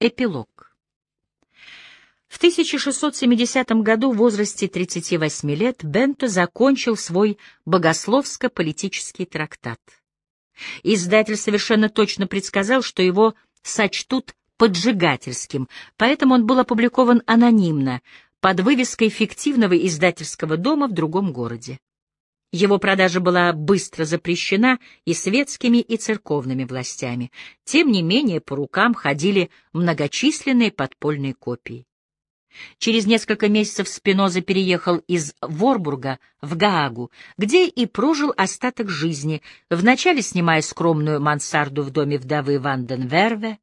Эпилог. В 1670 году в возрасте 38 лет Бенто закончил свой богословско-политический трактат. Издатель совершенно точно предсказал, что его сочтут поджигательским, поэтому он был опубликован анонимно, под вывеской фиктивного издательского дома в другом городе. Его продажа была быстро запрещена и светскими, и церковными властями. Тем не менее, по рукам ходили многочисленные подпольные копии. Через несколько месяцев Спиноза переехал из Ворбурга в Гаагу, где и прожил остаток жизни, вначале снимая скромную мансарду в доме вдовы Ванденверве,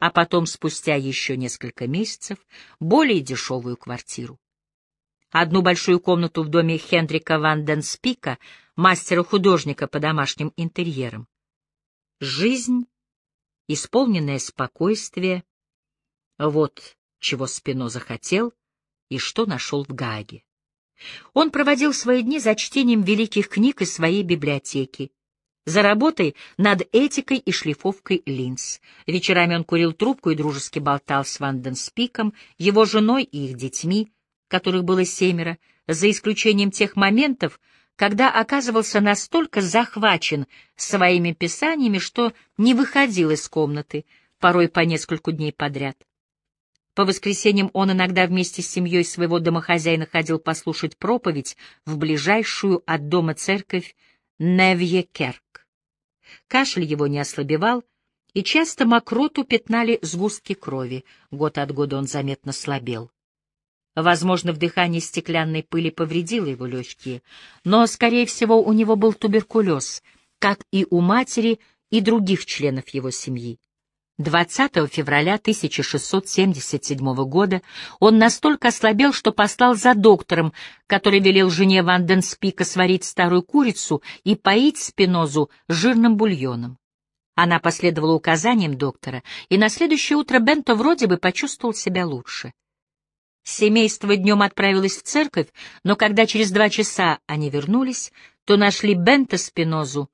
а потом, спустя еще несколько месяцев, более дешевую квартиру. Одну большую комнату в доме Хендрика Ванденспика, мастера-художника по домашним интерьерам. Жизнь, исполненное спокойствие — вот чего Спиноза хотел и что нашел в Гааге. Он проводил свои дни за чтением великих книг из своей библиотеки, за работой над этикой и шлифовкой линз. Вечерами он курил трубку и дружески болтал с Ванденспиком, его женой и их детьми, которых было семеро, за исключением тех моментов, когда оказывался настолько захвачен своими писаниями, что не выходил из комнаты, порой по нескольку дней подряд. По воскресеньям он иногда вместе с семьей своего домохозяина ходил послушать проповедь в ближайшую от дома церковь Невьекерк. Кашель его не ослабевал, и часто мокроту пятнали сгустки крови, год от года он заметно слабел. Возможно, вдыхание стеклянной пыли повредило его легкие, но, скорее всего, у него был туберкулез, как и у матери и других членов его семьи. 20 февраля 1677 года он настолько ослабел, что послал за доктором, который велел жене Ванденспика сварить старую курицу и поить Спинозу жирным бульоном. Она последовала указаниям доктора, и на следующее утро Бенто вроде бы почувствовал себя лучше. Семейство днем отправилось в церковь, но когда через два часа они вернулись, то нашли Бента Спинозу,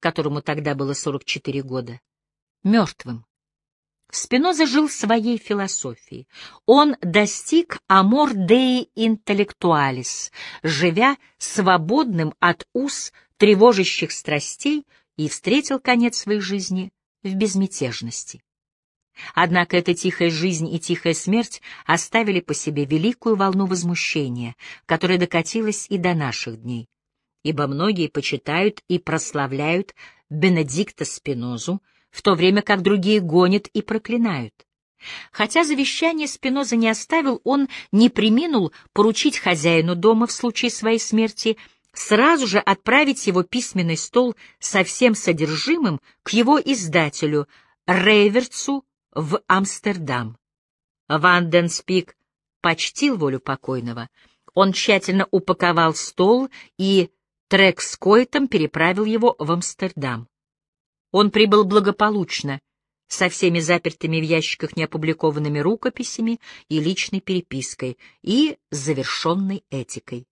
которому тогда было 44 года, мертвым. Спиноза жил своей философией. Он достиг амор деи интеллектуалис, живя свободным от уз тревожащих страстей и встретил конец своей жизни в безмятежности. Однако эта тихая жизнь и тихая смерть оставили по себе великую волну возмущения, которая докатилась и до наших дней, ибо многие почитают и прославляют Бенедикта Спинозу, в то время как другие гонят и проклинают. Хотя завещание Спиноза не оставил, он не приминул поручить хозяину дома в случае своей смерти сразу же отправить его письменный стол со всем содержимым к его издателю, Рейверцу, в Амстердам. Ванденспик почтил волю покойного. Он тщательно упаковал стол и трек с койтом переправил его в Амстердам. Он прибыл благополучно, со всеми запертыми в ящиках неопубликованными рукописями и личной перепиской, и завершенной этикой.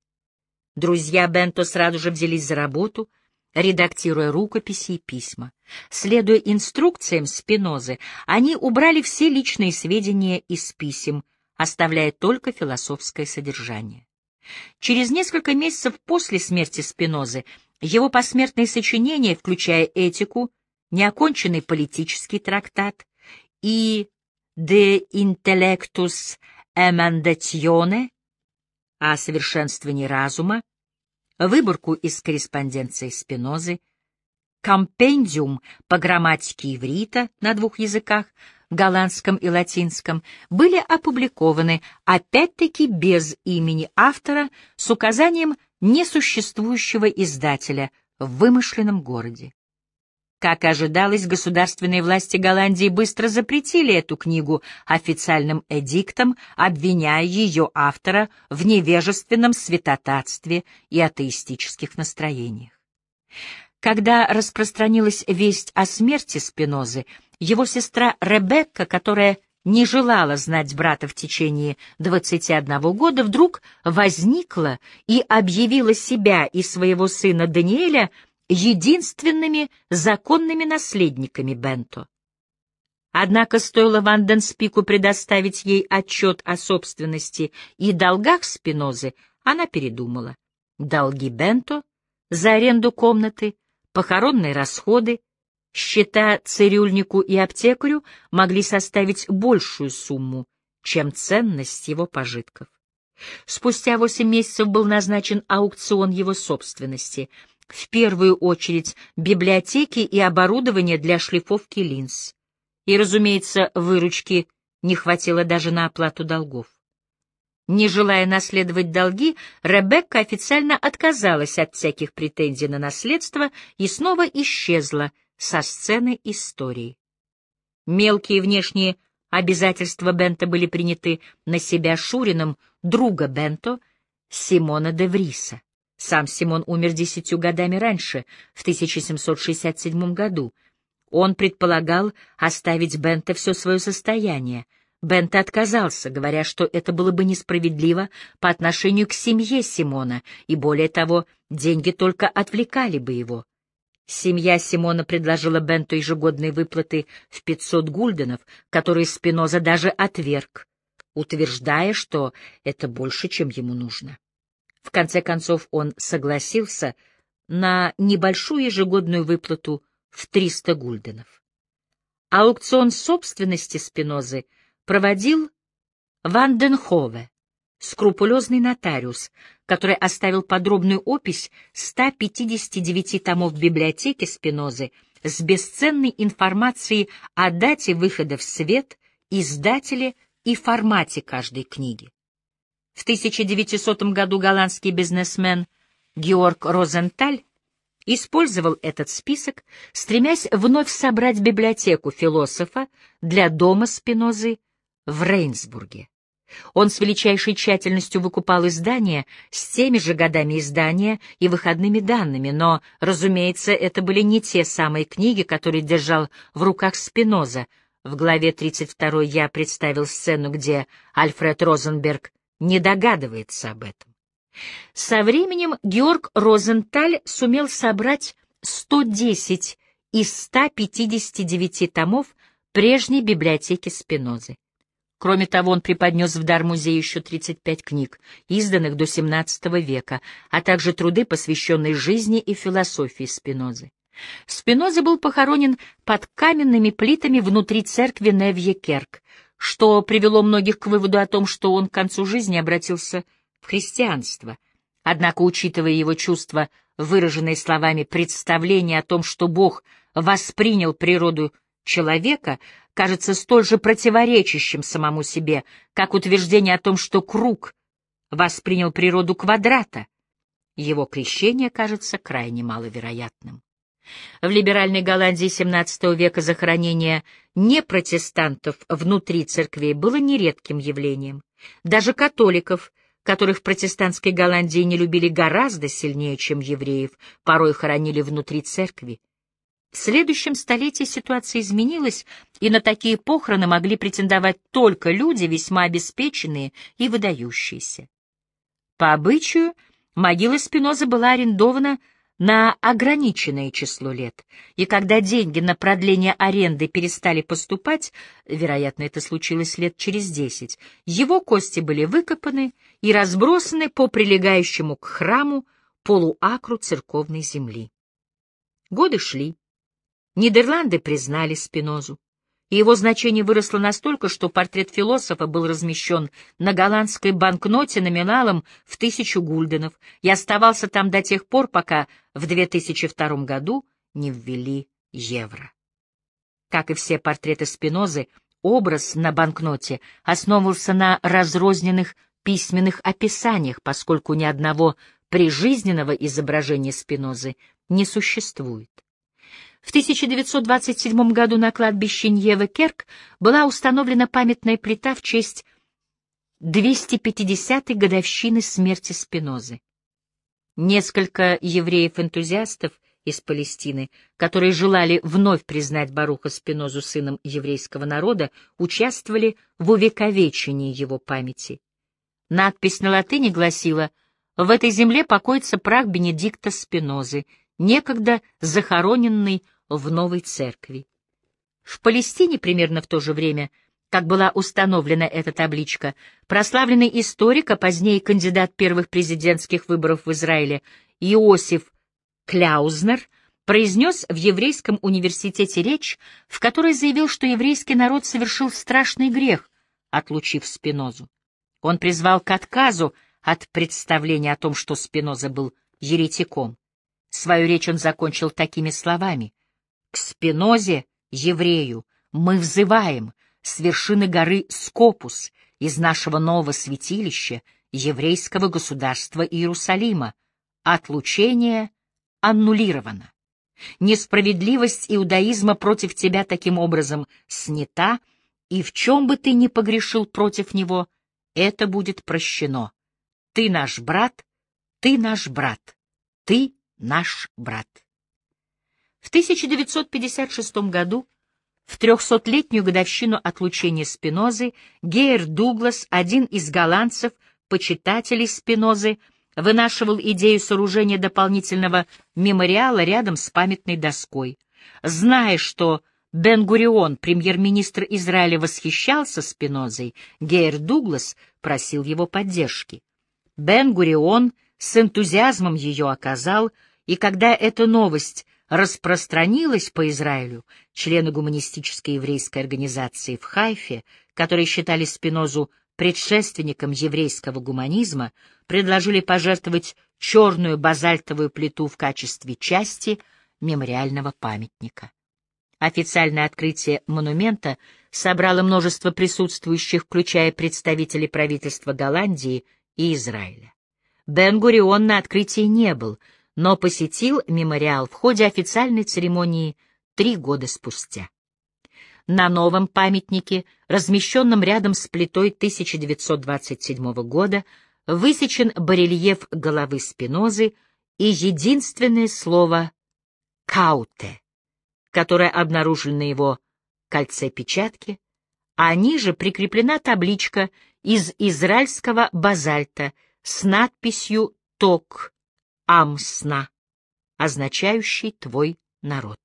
Друзья Бенто сразу же взялись за работу, редактируя рукописи и письма. Следуя инструкциям Спинозы, они убрали все личные сведения из писем, оставляя только философское содержание. Через несколько месяцев после смерти Спинозы его посмертные сочинения, включая этику, неоконченный политический трактат и «De intellectus emendatione» о совершенствовании разума, выборку из корреспонденции Спинозы, компендиум по грамматике иврита на двух языках, голландском и латинском, были опубликованы опять-таки без имени автора с указанием несуществующего издателя в вымышленном городе. Как ожидалось, государственные власти Голландии быстро запретили эту книгу официальным эдиктом, обвиняя ее автора в невежественном святотатстве и атеистических настроениях. Когда распространилась весть о смерти Спинозы, его сестра Ребекка, которая не желала знать брата в течение 21 года, вдруг возникла и объявила себя и своего сына Даниэля единственными законными наследниками Бенто. Однако стоило Ванденспику предоставить ей отчет о собственности и долгах Спинозы, она передумала. Долги Бенто за аренду комнаты, похоронные расходы, счета цирюльнику и аптекарю могли составить большую сумму, чем ценность его пожитков. Спустя восемь месяцев был назначен аукцион его собственности, в первую очередь библиотеки и оборудование для шлифовки линз. И, разумеется, выручки не хватило даже на оплату долгов. Не желая наследовать долги, Ребекка официально отказалась от всяких претензий на наследство и снова исчезла со сцены истории. Мелкие внешние обязательства Бента были приняты на себя Шурином, друга Бенто, Симона де Вриса. Сам Симон умер десятью годами раньше, в 1767 году, он предполагал оставить Бента все свое состояние. Бента отказался, говоря, что это было бы несправедливо по отношению к семье Симона, и более того, деньги только отвлекали бы его. Семья Симона предложила Бенту ежегодные выплаты в 500 гульденов, которые Спиноза даже отверг, утверждая, что это больше, чем ему нужно. В конце концов он согласился на небольшую ежегодную выплату в 300 гульденов. Аукцион собственности Спинозы проводил Ванденхове, скрупулезный нотариус, который оставил подробную опись 159 томов библиотеки Спинозы с бесценной информацией о дате выхода в свет, издателе и формате каждой книги. В 1900 году голландский бизнесмен Георг Розенталь использовал этот список, стремясь вновь собрать библиотеку философа для дома Спинозы в Рейнсбурге. Он с величайшей тщательностью выкупал издания с теми же годами издания и выходными данными, но, разумеется, это были не те самые книги, которые держал в руках Спиноза. В главе 32 я представил сцену, где Альфред Розенберг не догадывается об этом. Со временем Георг Розенталь сумел собрать 110 из 159 томов прежней библиотеки Спинозы. Кроме того, он преподнес в дар музею еще 35 книг, изданных до XVII века, а также труды, посвященные жизни и философии Спинозы. Спиноза был похоронен под каменными плитами внутри церкви Невье-Керк, что привело многих к выводу о том, что он к концу жизни обратился в христианство. Однако, учитывая его чувства, выраженные словами представление о том, что Бог воспринял природу человека, кажется столь же противоречащим самому себе, как утверждение о том, что круг воспринял природу квадрата. Его крещение кажется крайне маловероятным. В либеральной Голландии XVII века захоронение непротестантов внутри церквей было нередким явлением. Даже католиков — которых в протестантской Голландии не любили гораздо сильнее, чем евреев, порой хоронили внутри церкви. В следующем столетии ситуация изменилась, и на такие похороны могли претендовать только люди, весьма обеспеченные и выдающиеся. По обычаю, могила Спиноза была арендована на ограниченное число лет, и когда деньги на продление аренды перестали поступать, вероятно, это случилось лет через десять, его кости были выкопаны и разбросаны по прилегающему к храму полуакру церковной земли. Годы шли. Нидерланды признали Спинозу и его значение выросло настолько, что портрет философа был размещен на голландской банкноте номиналом в тысячу гульденов и оставался там до тех пор, пока в 2002 году не ввели евро. Как и все портреты Спинозы, образ на банкноте основывался на разрозненных письменных описаниях, поскольку ни одного прижизненного изображения Спинозы не существует. В 1927 году на кладбище Ньеве-Керк была установлена памятная плита в честь 250-й годовщины смерти Спинозы. Несколько евреев-энтузиастов из Палестины, которые желали вновь признать Баруха Спинозу сыном еврейского народа, участвовали в увековечении его памяти. Надпись на латыни гласила «В этой земле покоится прах Бенедикта Спинозы, некогда захороненный в новой церкви. В Палестине примерно в то же время, как была установлена эта табличка, прославленный историк, а позднее кандидат первых президентских выборов в Израиле Иосиф Кляузнер произнес в еврейском университете речь, в которой заявил, что еврейский народ совершил страшный грех, отлучив Спинозу. Он призвал к отказу от представления о том, что Спиноза был еретиком. Свою речь он закончил такими словами. «К Спинозе, еврею, мы взываем с вершины горы Скопус, из нашего нового святилища, еврейского государства Иерусалима. Отлучение аннулировано. Несправедливость иудаизма против тебя таким образом снята, и в чем бы ты ни погрешил против него, это будет прощено. Ты наш брат, ты наш брат, ты наш брат. В 1956 году, в трехсотлетнюю годовщину отлучения Спинозы, Гейер Дуглас, один из голландцев, почитателей Спинозы, вынашивал идею сооружения дополнительного мемориала рядом с памятной доской. Зная, что Бен-Гурион, премьер-министр Израиля, восхищался Спинозой, Гейер Дуглас просил его поддержки. Бен-Гурион с энтузиазмом ее оказал, и когда эта новость распространилась по Израилю, члены гуманистической еврейской организации в Хайфе, которые считали Спинозу предшественником еврейского гуманизма, предложили пожертвовать черную базальтовую плиту в качестве части мемориального памятника. Официальное открытие монумента собрало множество присутствующих, включая представителей правительства Голландии и Израиля. Бен-Гурион на открытии не был, но посетил мемориал в ходе официальной церемонии три года спустя. На новом памятнике, размещенном рядом с плитой 1927 года, высечен барельеф головы Спинозы и единственное слово «кауте», которое обнаружено на его кольце печатки, а ниже прикреплена табличка из израильского базальта с надписью «Ток Амсна», означающий «Твой народ».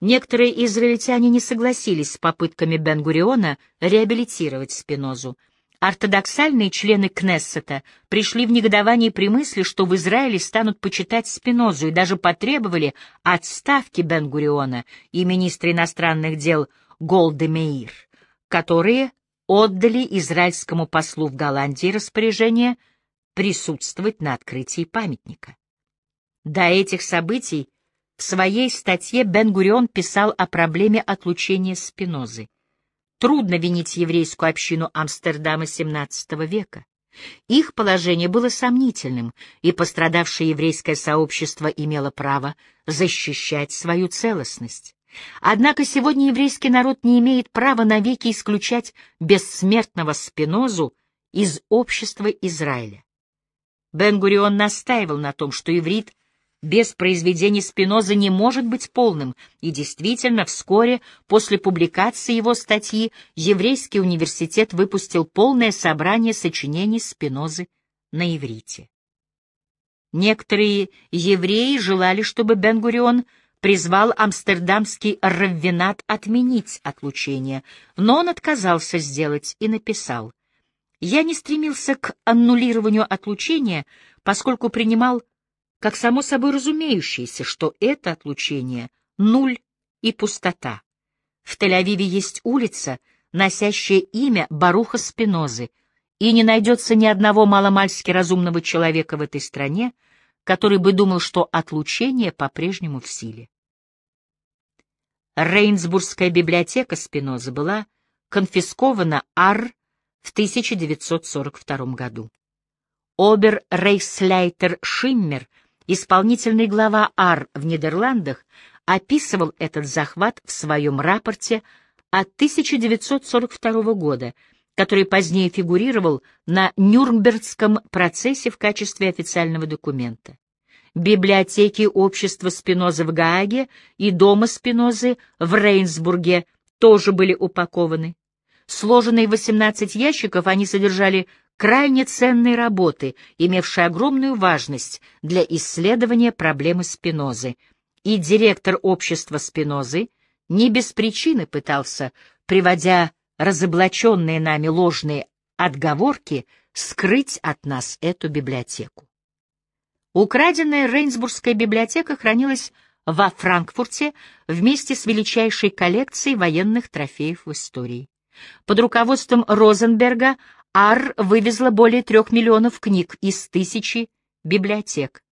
Некоторые израильтяне не согласились с попытками Бен-Гуриона реабилитировать Спинозу. Ортодоксальные члены Кнессета пришли в негодование при мысли, что в Израиле станут почитать Спинозу, и даже потребовали отставки Бен-Гуриона и министра иностранных дел Голды Меир, которые отдали израильскому послу в Голландии распоряжение присутствовать на открытии памятника. До этих событий в своей статье Бен-Гурион писал о проблеме отлучения Спинозы. Трудно винить еврейскую общину Амстердама XVII века. Их положение было сомнительным, и пострадавшее еврейское сообщество имело право защищать свою целостность. Однако сегодня еврейский народ не имеет права навеки исключать бессмертного Спинозу из общества Израиля. Бен-Гурион настаивал на том, что иврит без произведений Спиноза не может быть полным, и действительно, вскоре после публикации его статьи Еврейский университет выпустил полное собрание сочинений Спинозы на иврите. Некоторые евреи желали, чтобы Бен-Гурион призвал амстердамский раввинат отменить отлучение, но он отказался сделать и написал. «Я не стремился к аннулированию отлучения, поскольку принимал как само собой разумеющееся, что это отлучение — нуль и пустота. В Тель-Авиве есть улица, носящая имя Баруха Спинозы, и не найдется ни одного маломальски разумного человека в этой стране, который бы думал, что отлучение по-прежнему в силе. Рейнсбургская библиотека Спинозы была конфискована Ар в 1942 году. Обер-рейхсляйтер Шиммер — Исполнительный глава АР в Нидерландах описывал этот захват в своем рапорте от 1942 года, который позднее фигурировал на Нюрнбергском процессе в качестве официального документа. Библиотеки общества Спинозы в Гааге и дома Спинозы в Рейнсбурге тоже были упакованы. Сложенные в 18 ящиков, они содержали крайне ценной работы, имевшей огромную важность для исследования проблемы Спинозы, и директор общества Спинозы, не без причины пытался, приводя разоблаченные нами ложные отговорки, скрыть от нас эту библиотеку. Украденная Рейнсбургская библиотека хранилась во Франкфурте вместе с величайшей коллекцией военных трофеев в истории. Под руководством Розенберга Ар вывезла более трех миллионов книг из тысячи библиотек.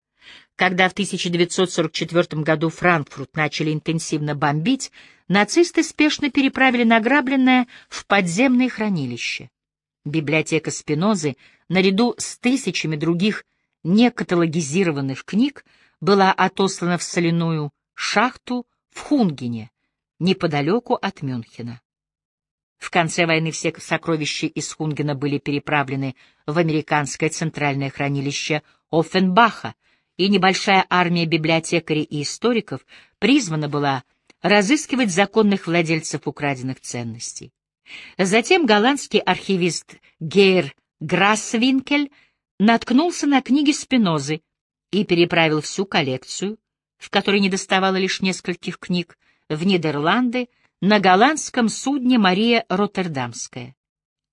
Когда в 1944 году Франкфурт начали интенсивно бомбить, нацисты спешно переправили награбленное в подземные хранилища. Библиотека Спинозы, наряду с тысячами других некаталогизированных книг, была отослана в соляную шахту в Хунгене, неподалеку от Мюнхена. В конце войны все сокровища из Хунгена были переправлены в американское центральное хранилище Оффенбаха, и небольшая армия библиотекарей и историков призвана была разыскивать законных владельцев украденных ценностей. Затем голландский архивист Гейр Грассвинкель наткнулся на книги Спинозы и переправил всю коллекцию, в которой недоставало лишь нескольких книг, в Нидерланды на голландском судне «Мария Роттердамская».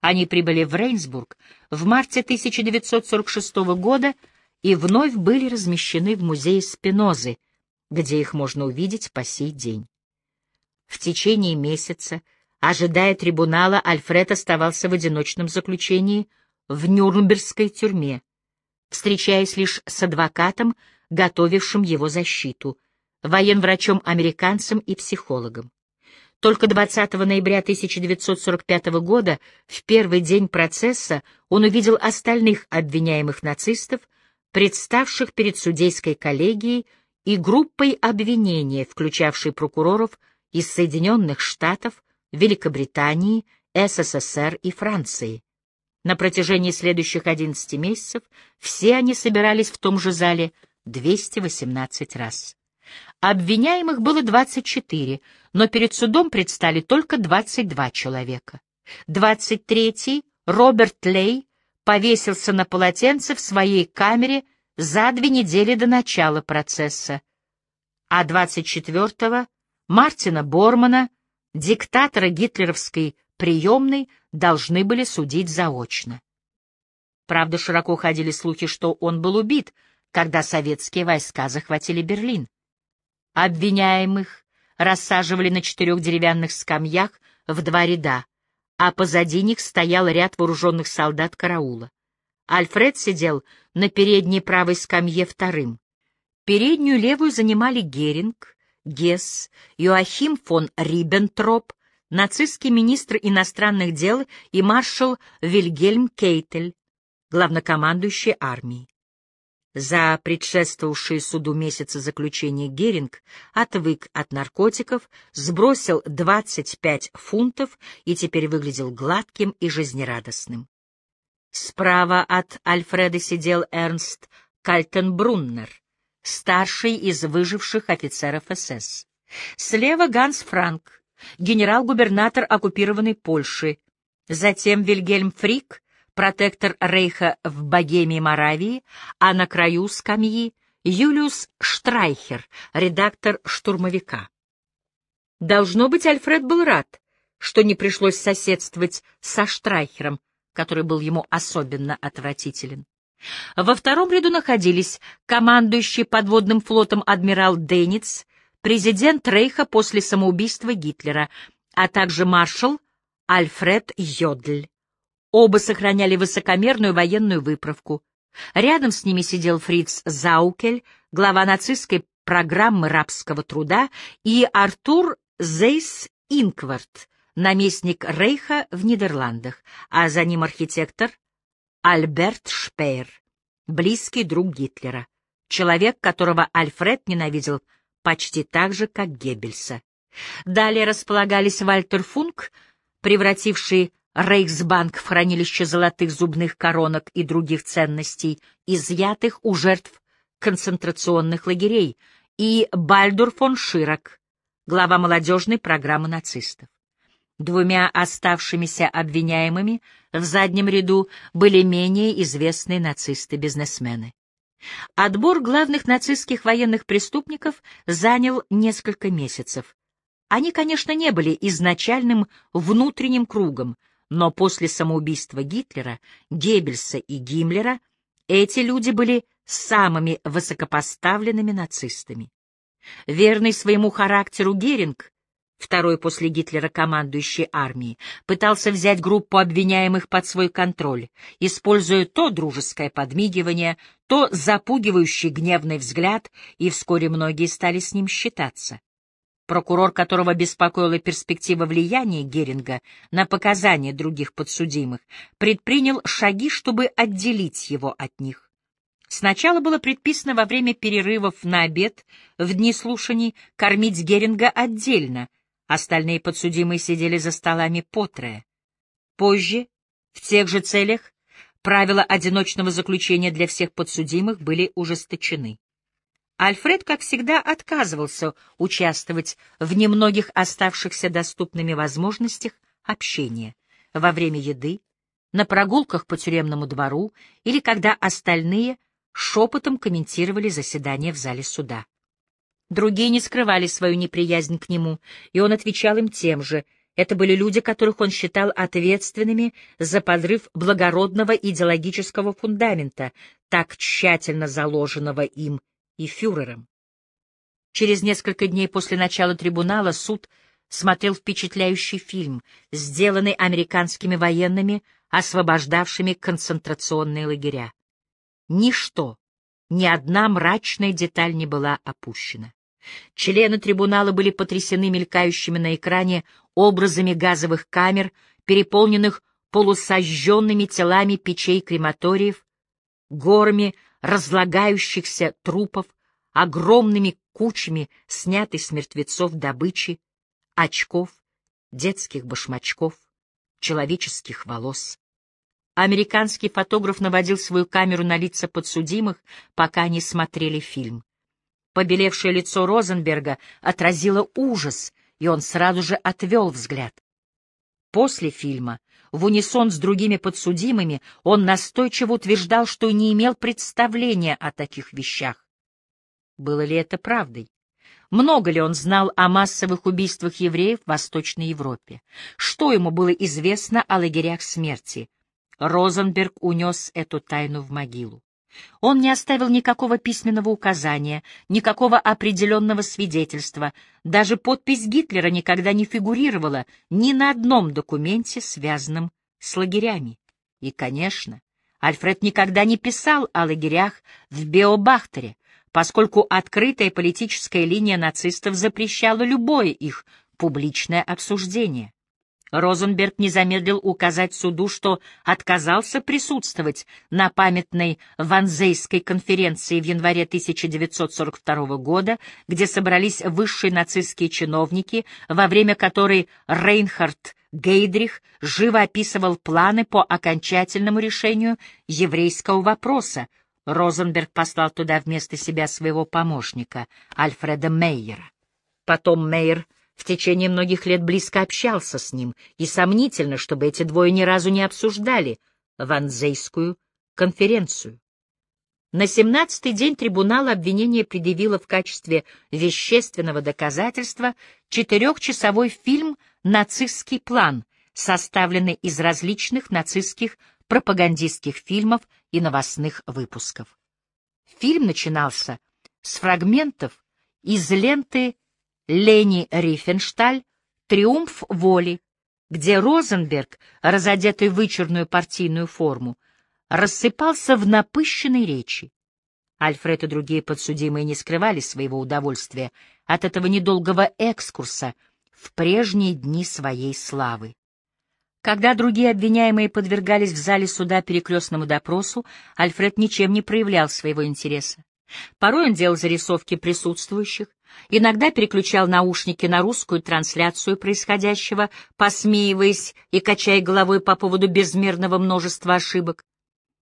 Они прибыли в Рейнсбург в марте 1946 года и вновь были размещены в музее Спинозы, где их можно увидеть по сей день. В течение месяца, ожидая трибунала, Альфред оставался в одиночном заключении в Нюрнбергской тюрьме, встречаясь лишь с адвокатом, готовившим его защиту, военврачом-американцем и психологом. Только 20 ноября 1945 года, в первый день процесса, он увидел остальных обвиняемых нацистов, представших перед судейской коллегией и группой обвинения, включавшей прокуроров из Соединенных Штатов, Великобритании, СССР и Франции. На протяжении следующих 11 месяцев все они собирались в том же зале 218 раз. Обвиняемых было 24, но перед судом предстали только 22 человека. 23-й, Роберт Лей, повесился на полотенце в своей камере за две недели до начала процесса, а 24-го Мартина Бормана, диктатора гитлеровской приемной, должны были судить заочно. Правда, широко ходили слухи, что он был убит, когда советские войска захватили Берлин. Обвиняемых рассаживали на четырех деревянных скамьях в два ряда, а позади них стоял ряд вооруженных солдат караула. Альфред сидел на передней правой скамье вторым. Переднюю левую занимали Геринг, Гесс, Йоахим фон Риббентроп, нацистский министр иностранных дел и маршал Вильгельм Кейтель, главнокомандующий армией. За предшествовавшие суду месяцы заключения Геринг отвык от наркотиков, сбросил 25 фунтов и теперь выглядел гладким и жизнерадостным. Справа от Альфреда сидел Эрнст Кальтенбруннер, старший из выживших офицеров СС. Слева Ганс Франк, генерал-губернатор оккупированной Польши. Затем Вильгельм Фрик, протектор Рейха в Богемии Моравии, а на краю скамьи Юлиус Штрайхер, редактор «Штурмовика». Должно быть, Альфред был рад, что не пришлось соседствовать со Штрайхером, который был ему особенно отвратителен. Во втором ряду находились командующий подводным флотом адмирал Дейниц, президент Рейха после самоубийства Гитлера, а также маршал Альфред Йодль. Оба сохраняли высокомерную военную выправку. Рядом с ними сидел Фриц Заукель, глава нацистской программы рабского труда, и Артур Зейс Инкварт, наместник Рейха в Нидерландах, а за ним архитектор Альберт Шпеер, близкий друг Гитлера, человек, которого Альфред ненавидел почти так же, как Геббельса. Далее располагались Вальтер Функ, превративший Рейхсбанк в хранилище золотых зубных коронок и других ценностей, изъятых у жертв концентрационных лагерей, и Бальдур фон Широк, глава молодежной программы нацистов. Двумя оставшимися обвиняемыми в заднем ряду были менее известные нацисты-бизнесмены. Отбор главных нацистских военных преступников занял несколько месяцев. Они, конечно, не были изначальным внутренним кругом, но после самоубийства Гитлера, Геббельса и Гиммлера эти люди были самыми высокопоставленными нацистами. Верный своему характеру Геринг, второй после Гитлера командующий армией, пытался взять группу обвиняемых под свой контроль, используя то дружеское подмигивание, то запугивающий гневный взгляд, и вскоре многие стали с ним считаться. Прокурор, которого беспокоила перспектива влияния Геринга на показания других подсудимых, предпринял шаги, чтобы отделить его от них. Сначала было предписано во время перерывов на обед в дни слушаний кормить Геринга отдельно, остальные подсудимые сидели за столами по. Позже, в тех же целях, правила одиночного заключения для всех подсудимых были ужесточены. Альфред, как всегда, отказывался участвовать в немногих оставшихся доступными возможностях общения во время еды, на прогулках по тюремному двору или когда остальные шепотом комментировали заседание в зале суда. Другие не скрывали свою неприязнь к нему, и он отвечал им тем же. Это были люди, которых он считал ответственными за подрыв благородного идеологического фундамента, так тщательно заложенного им и фюрером. Через несколько дней после начала трибунала суд смотрел впечатляющий фильм, сделанный американскими военными, освобождавшими концентрационные лагеря. Ничто, ни одна мрачная деталь не была опущена. Члены трибунала были потрясены мелькающими на экране образами газовых камер, переполненных полусожженными телами печей крематориев, горами разлагающихся трупов, огромными кучами снятой с мертвецов добычи, очков, детских башмачков, человеческих волос. Американский фотограф наводил свою камеру на лица подсудимых, пока они смотрели фильм. Побелевшее лицо Розенберга отразило ужас, и он сразу же отвел взгляд. После фильма в унисон с другими подсудимыми, он настойчиво утверждал, что не имел представления о таких вещах. Было ли это правдой? Много ли он знал о массовых убийствах евреев в Восточной Европе? Что ему было известно о лагерях смерти? Розенберг унес эту тайну в могилу. Он не оставил никакого письменного указания, никакого определенного свидетельства. Даже подпись Гитлера никогда не фигурировала ни на одном документе, связанном с лагерями. И, конечно, Альфред никогда не писал о лагерях в Беобахтере, поскольку открытая политическая линия нацистов запрещала любое их публичное обсуждение. Розенберг не замедлил указать суду, что отказался присутствовать на памятной Ванзейской конференции в январе 1942 года, где собрались высшие нацистские чиновники, во время которой Рейнхард Гейдрих живо описывал планы по окончательному решению еврейского вопроса. Розенберг послал туда вместо себя своего помощника, Альфреда Мейера. Потом Мейер в течение многих лет близко общался с ним, и сомнительно, чтобы эти двое ни разу не обсуждали Ванзейскую конференцию. На семнадцатый день трибунала обвинение предъявило в качестве вещественного доказательства четырехчасовой фильм «Нацистский план», составленный из различных нацистских пропагандистских фильмов и новостных выпусков. Фильм начинался с фрагментов из ленты Лени Рифеншталь «Триумф воли», где Розенберг, разодетый в вычурную партийную форму, рассыпался в напыщенной речи. Альфред и другие подсудимые не скрывали своего удовольствия от этого недолгого экскурса в прежние дни своей славы. Когда другие обвиняемые подвергались в зале суда перекрестному допросу, Альфред ничем не проявлял своего интереса. Порой он делал зарисовки присутствующих, иногда переключал наушники на русскую трансляцию происходящего, посмеиваясь и качая головой по поводу безмерного множества ошибок.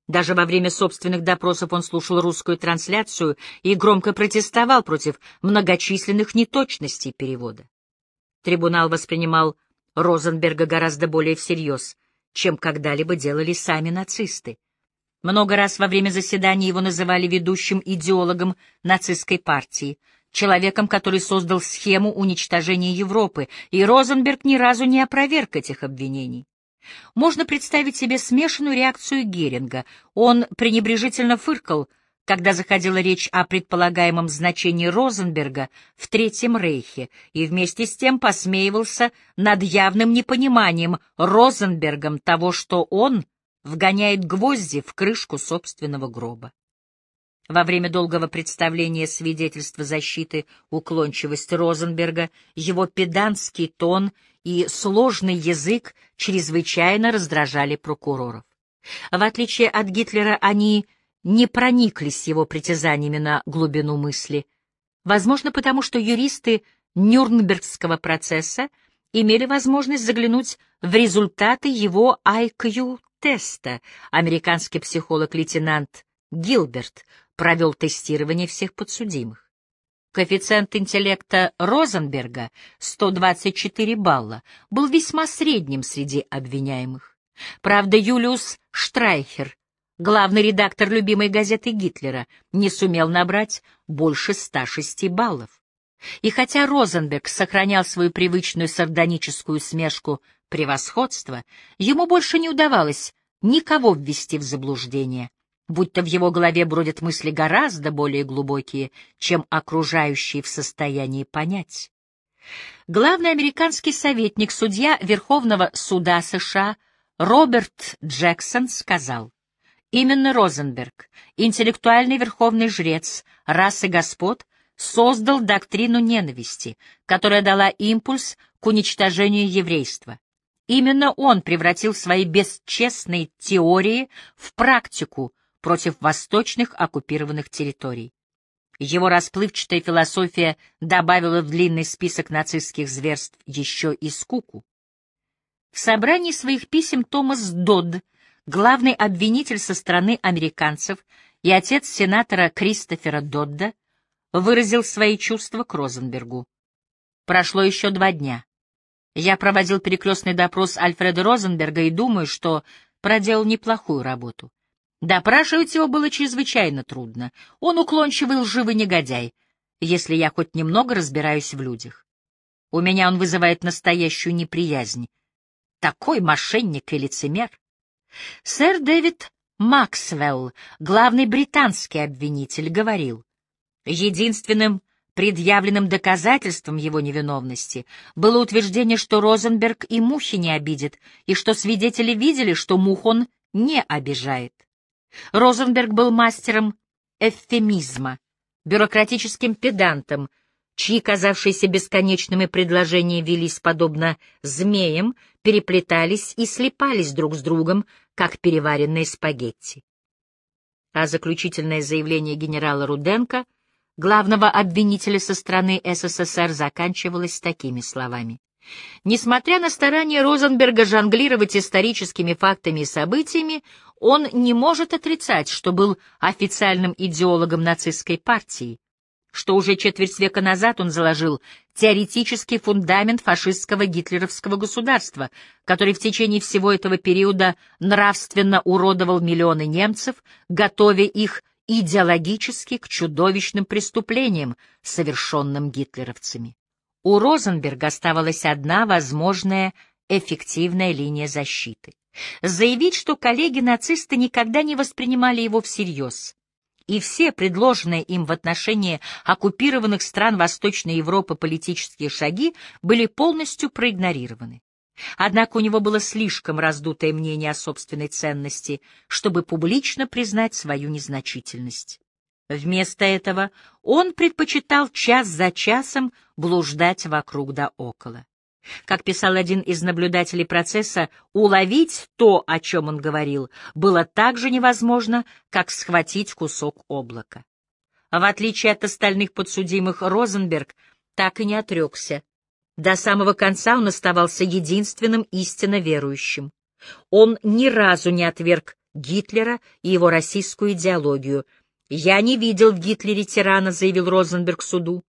Даже во время собственных допросов он слушал русскую трансляцию и громко протестовал против многочисленных неточностей перевода. Трибунал воспринимал Розенберга гораздо более всерьез, чем когда-либо делали сами нацисты. Много раз во время заседания его называли ведущим идеологом нацистской партии. Человеком, который создал схему уничтожения Европы, и Розенберг ни разу не опроверг этих обвинений. Можно представить себе смешанную реакцию Геринга. Он пренебрежительно фыркал, когда заходила речь о предполагаемом значении Розенберга в Третьем Рейхе, и вместе с тем посмеивался над явным непониманием Розенбергом того, что он вгоняет гвозди в крышку собственного гроба. Во время долгого представления свидетельства защиты уклончивость Розенберга, его педантский тон и сложный язык чрезвычайно раздражали прокуроров. В отличие от Гитлера, они не прониклись его притязаниями на глубину мысли, возможно, потому что юристы Нюрнбергского процесса имели возможность заглянуть в результаты его IQ-теста. Американский психолог-лейтенант Гилберт провел тестирование всех подсудимых. Коэффициент интеллекта Розенберга, 124 балла, был весьма средним среди обвиняемых. Правда, Юлиус Штрайхер, главный редактор любимой газеты Гитлера, не сумел набрать больше 106 баллов. И хотя Розенберг сохранял свою привычную сардоническую смешку превосходства, ему больше не удавалось никого ввести в заблуждение — будто в его голове бродят мысли гораздо более глубокие, чем окружающие в состоянии понять. Главный американский советник, судья Верховного суда США Роберт Джексон сказал, именно Розенберг, интеллектуальный верховный жрец расы господ, создал доктрину ненависти, которая дала импульс к уничтожению еврейства. Именно он превратил свои бесчестные теории в практику, против восточных оккупированных территорий. Его расплывчатая философия добавила в длинный список нацистских зверств еще и скуку. В собрании своих писем Томас Додд, главный обвинитель со стороны американцев и отец сенатора Кристофера Додда, выразил свои чувства к Розенбергу. Прошло еще два дня. Я проводил перекрестный допрос Альфреда Розенберга и думаю, что проделал неплохую работу. Допрашивать его было чрезвычайно трудно. Он уклончивый лживый негодяй, если я хоть немного разбираюсь в людях. У меня он вызывает настоящую неприязнь. Такой мошенник и лицемер. Сэр Дэвид Максвелл, главный британский обвинитель, говорил, единственным предъявленным доказательством его невиновности было утверждение, что Розенберг и мухи не обидит, и что свидетели видели, что мух он не обижает. Розенберг был мастером эвфемизма, бюрократическим педантом, чьи казавшиеся бесконечными предложения велись подобно змеям, переплетались и слипались друг с другом, как переваренные спагетти. А заключительное заявление генерала Руденко, главного обвинителя со стороны СССР, заканчивалось такими словами. Несмотря на старания Розенберга жонглировать историческими фактами и событиями, он не может отрицать, что был официальным идеологом нацистской партии, что уже четверть века назад он заложил теоретический фундамент фашистского гитлеровского государства, который в течение всего этого периода нравственно уродовал миллионы немцев, готовя их идеологически к чудовищным преступлениям, совершенным гитлеровцами. У Розенберга оставалась одна возможная эффективная линия защиты. Заявить, что коллеги-нацисты никогда не воспринимали его всерьез, и все предложенные им в отношении оккупированных стран Восточной Европы политические шаги были полностью проигнорированы. Однако у него было слишком раздутое мнение о собственной ценности, чтобы публично признать свою незначительность. Вместо этого он предпочитал час за часом блуждать вокруг да около. Как писал один из наблюдателей процесса, уловить то, о чем он говорил, было так же невозможно, как схватить кусок облака. В отличие от остальных подсудимых, Розенберг так и не отрекся. До самого конца он оставался единственным истинно верующим. Он ни разу не отверг Гитлера и его российскую идеологию — «Я не видел в Гитлере тирана», — заявил Розенберг суду.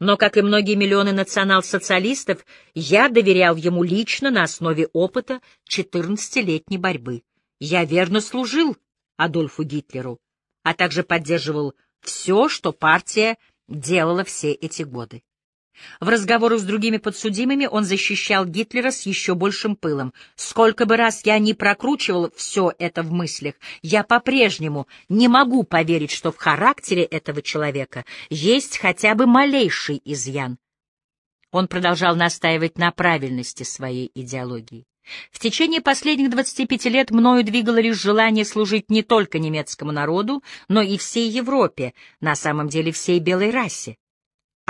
«Но, как и многие миллионы национал-социалистов, я доверял ему лично на основе опыта 14-летней борьбы. Я верно служил Адольфу Гитлеру, а также поддерживал все, что партия делала все эти годы. В разговорах с другими подсудимыми он защищал Гитлера с еще большим пылом. Сколько бы раз я ни прокручивал все это в мыслях, я по-прежнему не могу поверить, что в характере этого человека есть хотя бы малейший изъян. Он продолжал настаивать на правильности своей идеологии. В течение последних 25 лет мною двигало лишь желание служить не только немецкому народу, но и всей Европе, на самом деле всей белой расе.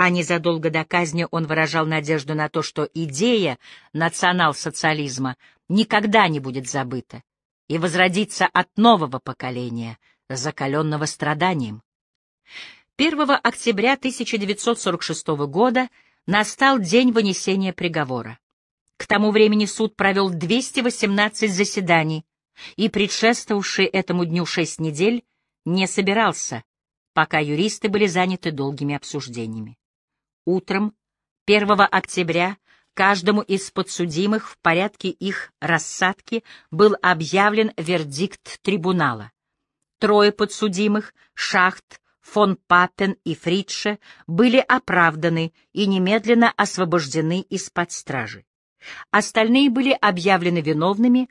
А незадолго до казни он выражал надежду на то, что идея национал-социализма никогда не будет забыта и возродится от нового поколения, закаленного страданием. 1 октября 1946 года настал день вынесения приговора. К тому времени суд провел 218 заседаний, и предшествовавший этому дню шесть недель не собирался, пока юристы были заняты долгими обсуждениями. Утром 1 октября каждому из подсудимых в порядке их рассадки был объявлен вердикт трибунала. Трое подсудимых, Шахт, фон Папен и Фридше, были оправданы и немедленно освобождены из-под стражи. Остальные были объявлены виновными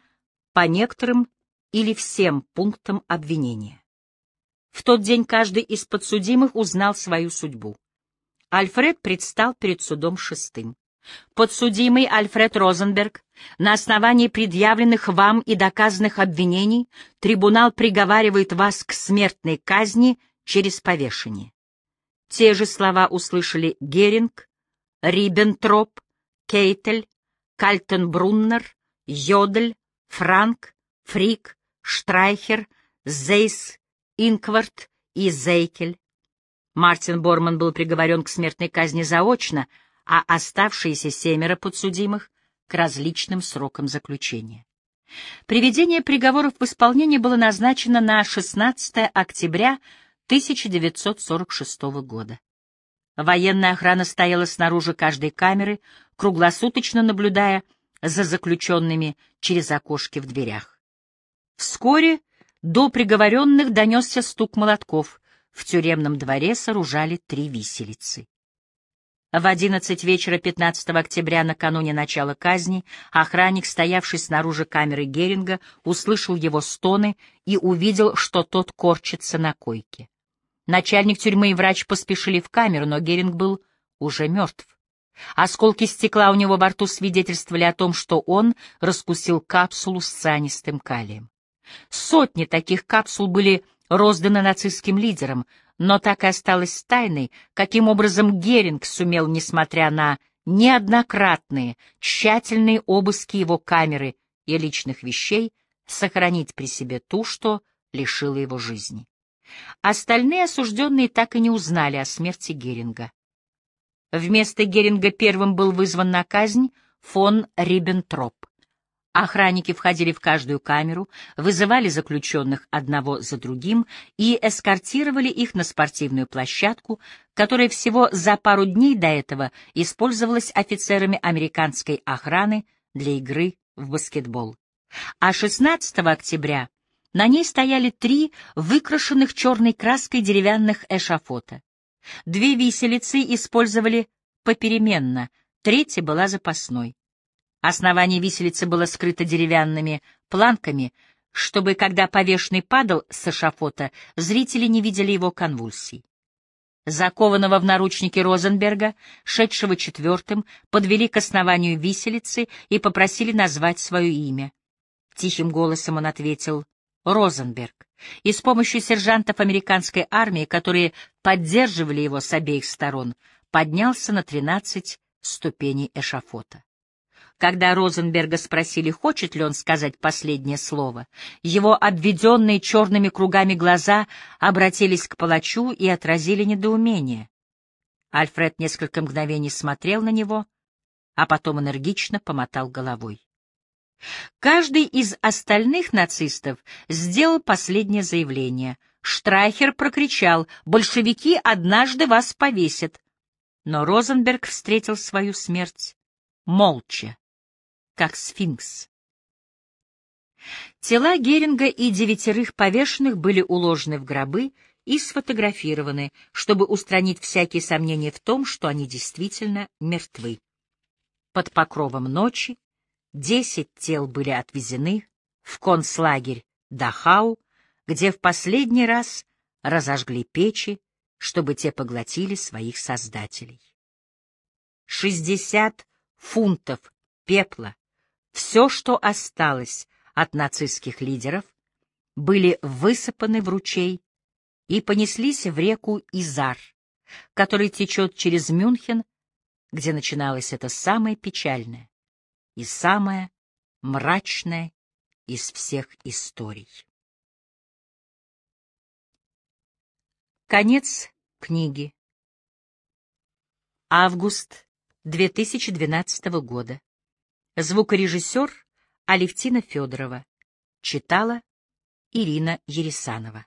по некоторым или всем пунктам обвинения. В тот день каждый из подсудимых узнал свою судьбу. Альфред предстал перед судом шестым. Подсудимый Альфред Розенберг, на основании предъявленных вам и доказанных обвинений, трибунал приговаривает вас к смертной казни через повешение. Те же слова услышали Геринг, Риббентроп, Кейтель, Кальтенбруннер, Йодель, Франк, Фрик, Штрайхер, Зейс, Инкварт и Зейкель. Мартин Борман был приговорен к смертной казни заочно, а оставшиеся семеро подсудимых — к различным срокам заключения. Приведение приговоров в исполнение было назначено на 16 октября 1946 года. Военная охрана стояла снаружи каждой камеры, круглосуточно наблюдая за заключенными через окошки в дверях. Вскоре до приговоренных донесся стук молотков. В тюремном дворе сооружали три виселицы. В одиннадцать вечера 15 октября, накануне начала казни, охранник, стоявший снаружи камеры Геринга, услышал его стоны и увидел, что тот корчится на койке. Начальник тюрьмы и врач поспешили в камеру, но Геринг был уже мертв. Осколки стекла у него во рту свидетельствовали о том, что он раскусил капсулу с цианистым калием. Сотни таких капсул были розданы нацистским лидерам, но так и осталось тайной, каким образом Геринг сумел, несмотря на неоднократные, тщательные обыски его камеры и личных вещей, сохранить при себе ту, что лишило его жизни. Остальные осужденные так и не узнали о смерти Геринга. Вместо Геринга первым был вызван на казнь фон Риббентроп. Охранники входили в каждую камеру, вызывали заключенных одного за другим и эскортировали их на спортивную площадку, которая всего за пару дней до этого использовалась офицерами американской охраны для игры в баскетбол. А 16 октября на ней стояли три выкрашенных черной краской деревянных эшафота. Две виселицы использовали попеременно, третья была запасной. Основание виселицы было скрыто деревянными планками, чтобы, когда повешенный падал с эшафота, зрители не видели его конвульсий. Закованного в наручники Розенберга, шедшего четвертым, подвели к основанию виселицы и попросили назвать свое имя. Тихим голосом он ответил Розенберг, и с помощью сержантов американской армии, которые поддерживали его с обеих сторон, поднялся на 13 ступеней эшафота. Когда Розенберга спросили, хочет ли он сказать последнее слово, его обведенные черными кругами глаза обратились к палачу и отразили недоумение. Альфред несколько мгновений смотрел на него, а потом энергично помотал головой. Каждый из остальных нацистов сделал последнее заявление. Штрайхер прокричал «Большевики однажды вас повесят!» Но Розенберг встретил свою смерть молча, как сфинкс. Тела Геринга и девятерых повешенных были уложены в гробы и сфотографированы, чтобы устранить всякие сомнения в том, что они действительно мертвы. Под покровом ночи десять тел были отвезены в концлагерь Дахау, где в последний раз разожгли печи, чтобы те поглотили своих создателей. Шестьдесят фунтов пепла, все, что осталось от нацистских лидеров, были высыпаны в ручей и понеслись в реку Изар, который течет через Мюнхен, где начиналось это самое печальное и самое мрачное из всех историй. Конец книги. Август 2012 года. Звукорежиссер Алевтина Федорова. Читала Ирина Ересанова.